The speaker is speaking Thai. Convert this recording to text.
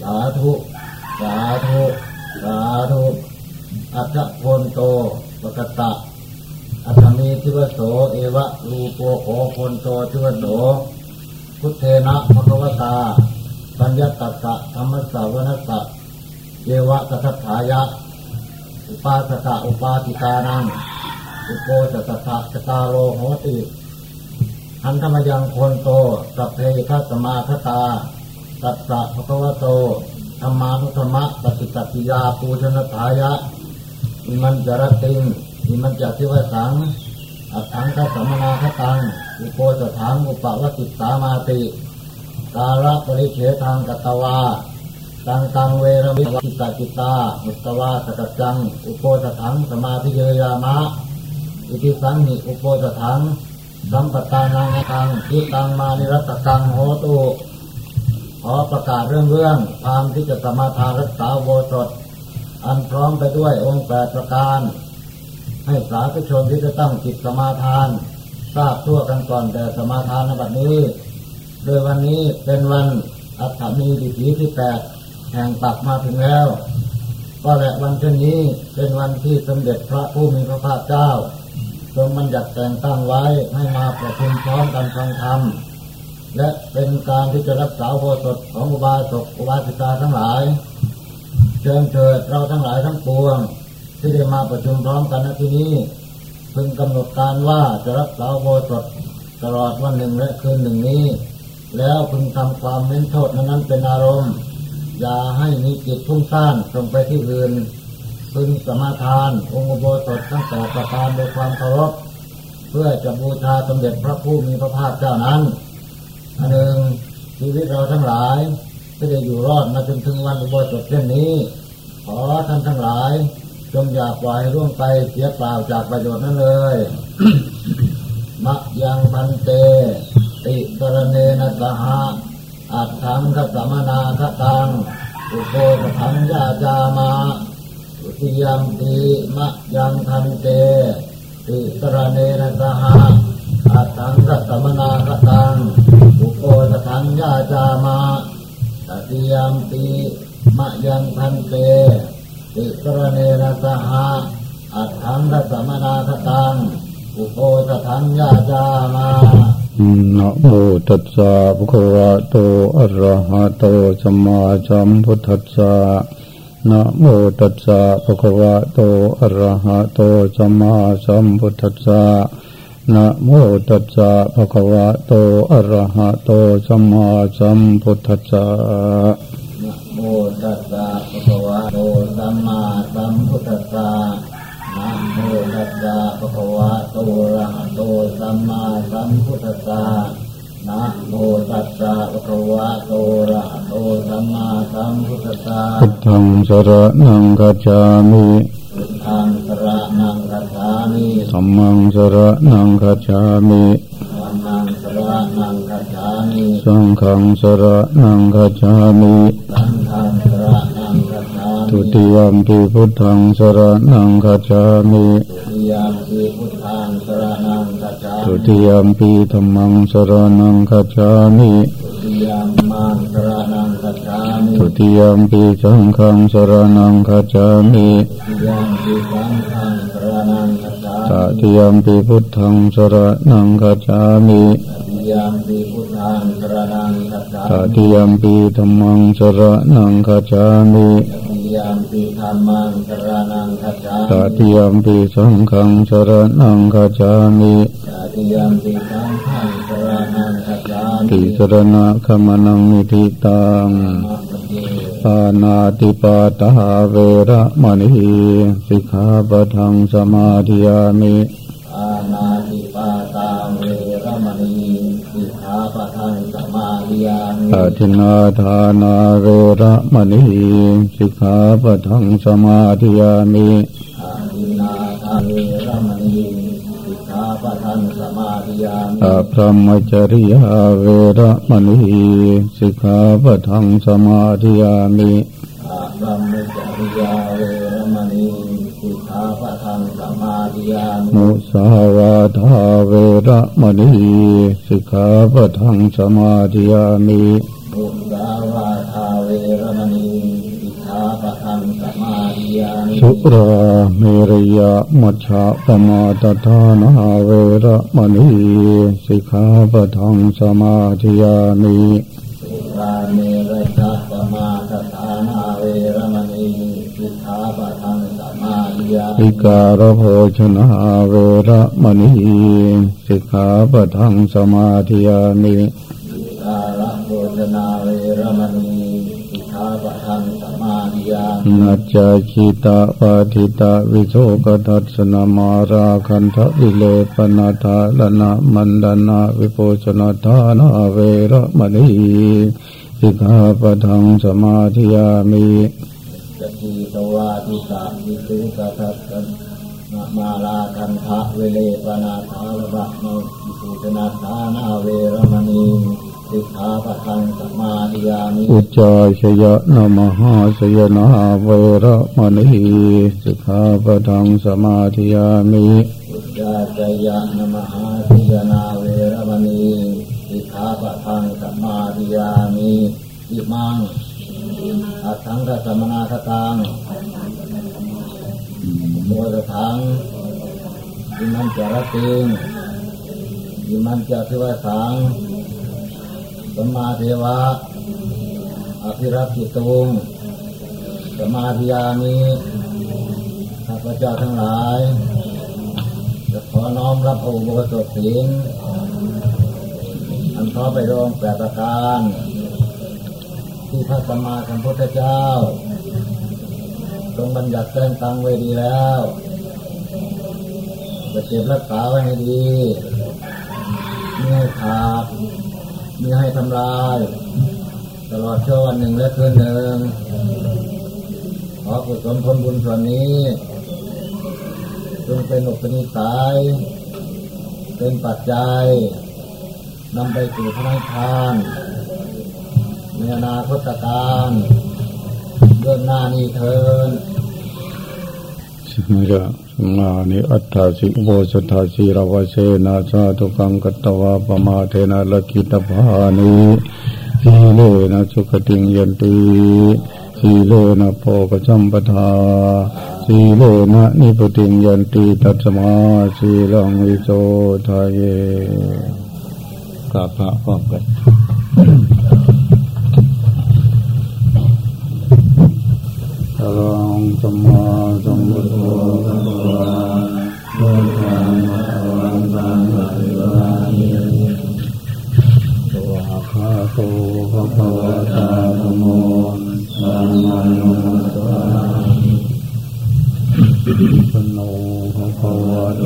สาธุ สาธุ สาธุอัจฉพนโตปกตะอัตมีทิวโส เอวะรูปโขพนโตทิวโสพุทเทนะภควตาปัญญตัสสะธรรมสาวนัสสะเยวะตถาถายะ อุปาสกะอุปาติกานัง อุโปจตตะจตาโลโหติอันธรรมยังคนโตสัพเพคัสมาคตา ตัสสะภะคะวะโตธรรมานุธรรมะปฏิสัติยาปูชนถายะอิมันจรติงอิมันจติวสังอัตถังคัสมนาคตังอุโปจถังอุปวติสามาติกาลปริเฉทางกตวาตังตังเวรมิวิตาจิตามุตวาสกัจจัง อุโปจถังสมาธิเยยามะ อิติสังหิอุโปจถังสัมปตานังตังทิตังมานิรัตตังโหตุ ขอประกาศเรื่องเรื่องความที่จะสมาทานรักษาโบสถ อันพร้อมไปด้วยองค์แปดประการ ให้สาธุชนที่จะตั้งจิตสมาทาน ทราบทั่วกันก่อนแต่สมาทานในบัดนี้ โดยวันนี้เป็นวันอัฐมีดิถีที่แปดแห่งปักมาถึงแล้ว ก็และวันเช่นนี้เป็นวันที่สมเด็จพระผู้มีพระภาคเจ้า ทรงบัญญัติแต่งตั้งไว้ให้มาประชุมพร้อมกันฟังธรรม และเป็นการที่จะรักษาโบสถของอุบาสกอุบาสิกาทั้งหลายเชิญเถิดเราทั้งหลายทั้งปวง ที่ได้มาประชุมพร้อมกันณที่นี้พึงกำหนดการว่าจะรักษาโบสถตลอดวันหนึ่งและคืนหนึ่งนี้ แล้วพึงทำความเน้นโทษนั้นเป็นอารมณ์ อย่าให้มีจิตพุ่งซ่านตรงไปที่อื่นพึงสมาทาน องค์โบสถทั้งแต่ประการโดยความเคารพเพื่อจะบูชาสมเด็จพระผู้มีพระภาคเจ้านั้น หนึ่งชีวิตเราทั้งหลายที่ได้อยู่รอดมาจนถึงวันอุโบสถเช่นนี้ ขอท่านทั้งหลาย จงอย่าปล่อยร่วงไปเสียเปล่าจากประโยชน์นั้นเลยมะยังพันเต ติสรเนนะสหะอัตถังคสมนาคตังอุโภคถังยาจามาอุติยมปีมะยังพันเต ติสรเนนะสหะอัตถังคสมนาคตัง สังยาจามาตติยมปีมะยังพันเตติสรเนนะสหะอัตถังคสมนาคตังอุโภคถังยาจามานะโมตัสสะภะคะวะโตอะระหะโตสัมมาสัมพุทธัสสะนะโมตัสสะภะคะวะโตอะระหะโตสัมมาสัมพุทธัสสะ นะโมตัสสะภะคะวะโตอะระหะโตสัมมาสัมพุทธัสสะนะโมตัสสะภะคะวะโตสัมมาสัมพุทธัสสะนะโมตัสสะภะคะวะโตอะระหะโตสัมมาสัมพุทธัสสะนะโมตัสสะภะคะวะโตอะระหะโตสัมมาสัมพุทธัสสะพุทธังสรณังกัจจามิพุทธัง สรณังคัจฉามิสัมมังสรณังกัจจามิธัมมังสรณังคัจฉามิสังฆังสรณังกัจจามิสังฆังสรณังคัจฉามิทุติยมปิพุทธังสรณังกัจจามิทุติยมปีพุทธังสรณังคัจฉาทุมิติยมปิธรรมังสรณังกัจจามิทุติยมมังสรณังคัจฉามิทุติยมปิสังฆังสรณังกัจจามิ ตมิติยมปิพุทธังสรณังกัจจามิทุติยมปีพุทธังสรณังคัจฉาตมิติยมปิธรรมังสรณังกัจจามิทุติยมปีธรรมังสรณังคัจฉาตมิติยมปิสังฆังสรณังกัจจามิทุติยมปีสังฆังสรณังคัจฉามิติสรณะขมนังนิทิตัง มัปปะเยปานาติปาตาเวระมณีสิกขาปะทังสมาธิยามิอานาติปาตาเวรมณีสิกขาปะทังสมาธิยามิอาทินนาทานาเวระมณีสิกขาปะทังสมาธิยามิอาทินนาทาเว สมาธิยามิอาพรหมจริยาเวระมณีสิกขาปะทังสมาธิยามิอาบัมมิจาริยาเวรมณีสิกขาปะทังสมาธิยามิมุสาวาทาเวระมณีสิกขาปะทังสมาธิยามิบุสาวาทาเวรรม สุราเมรยะมัชฌะปมาตทานาเวระมณีสิกขาปะทังสมาธิยามิสุราเมรยะปมาทฐานาเวรมณีสิกขาปะทังสมาธิยามิอิการโภชนาเวระมณีสิกขาปะทังสมาธิยามิ ธิยาจจคิตาปาทิตาวิโสกทัสนามาราคันทะวิเลปนาทาลนามันดานาวิโภชนาทานาเวระมณีสิกขาปะทังสมาธิยามิสกีตวาทิสาวิสุกทัสสนนะมาลาคันทะเวเลปนาทาระบะโนวิสุชนาทานาเวร อุจจาชยนะมหาสยนาเวระมณีสิกขาปะทังสมาธิยามิอุจจาจยะนมหาสิยนาเวรมณีสิกขาปะทังสมาธิยามิอิมังอัตถังกสมนาคตังโมตถังอิมันจารติงอิมันจะทิวสัง สัมมาเทวะ อภิรักขิตุงสมาธิยามิข้าพเจ้าทั้งหลาย จะขอน้อมรับองค์บสถศีลอันพร้อไปรองแปดประการ ที่พระสัมมาสัมพุทธเจ้าทรงบัญญัติแต่งตั้งไว้ดีแล้วจะเก็บรักษาไว้ให้ดีไม่ขาด ม่ให้ทำลาย ตลอดชั่ววันหนึ่งและคืนหนึ่งขอกุศลผลบุญส่วนนี้จงเป็นอุปนิสัยเป็นปัจจัยนำไปสู่พระนิพพานในอนาคตการเรื่องหน้านี้เทินสมระสมานิอัตถาสิโวสทาสีรวเชนะสาธุกังกัตตวาปมาเทนะลกิตภานิสีเลนะสุขติงยันติสีเลนะโพกจัมปทาสีเลนะนิพติงยันติตัสมาสีลังวิโสทายเยกราบพระพร้อมกัน พุทธังปโนภะคะวะโต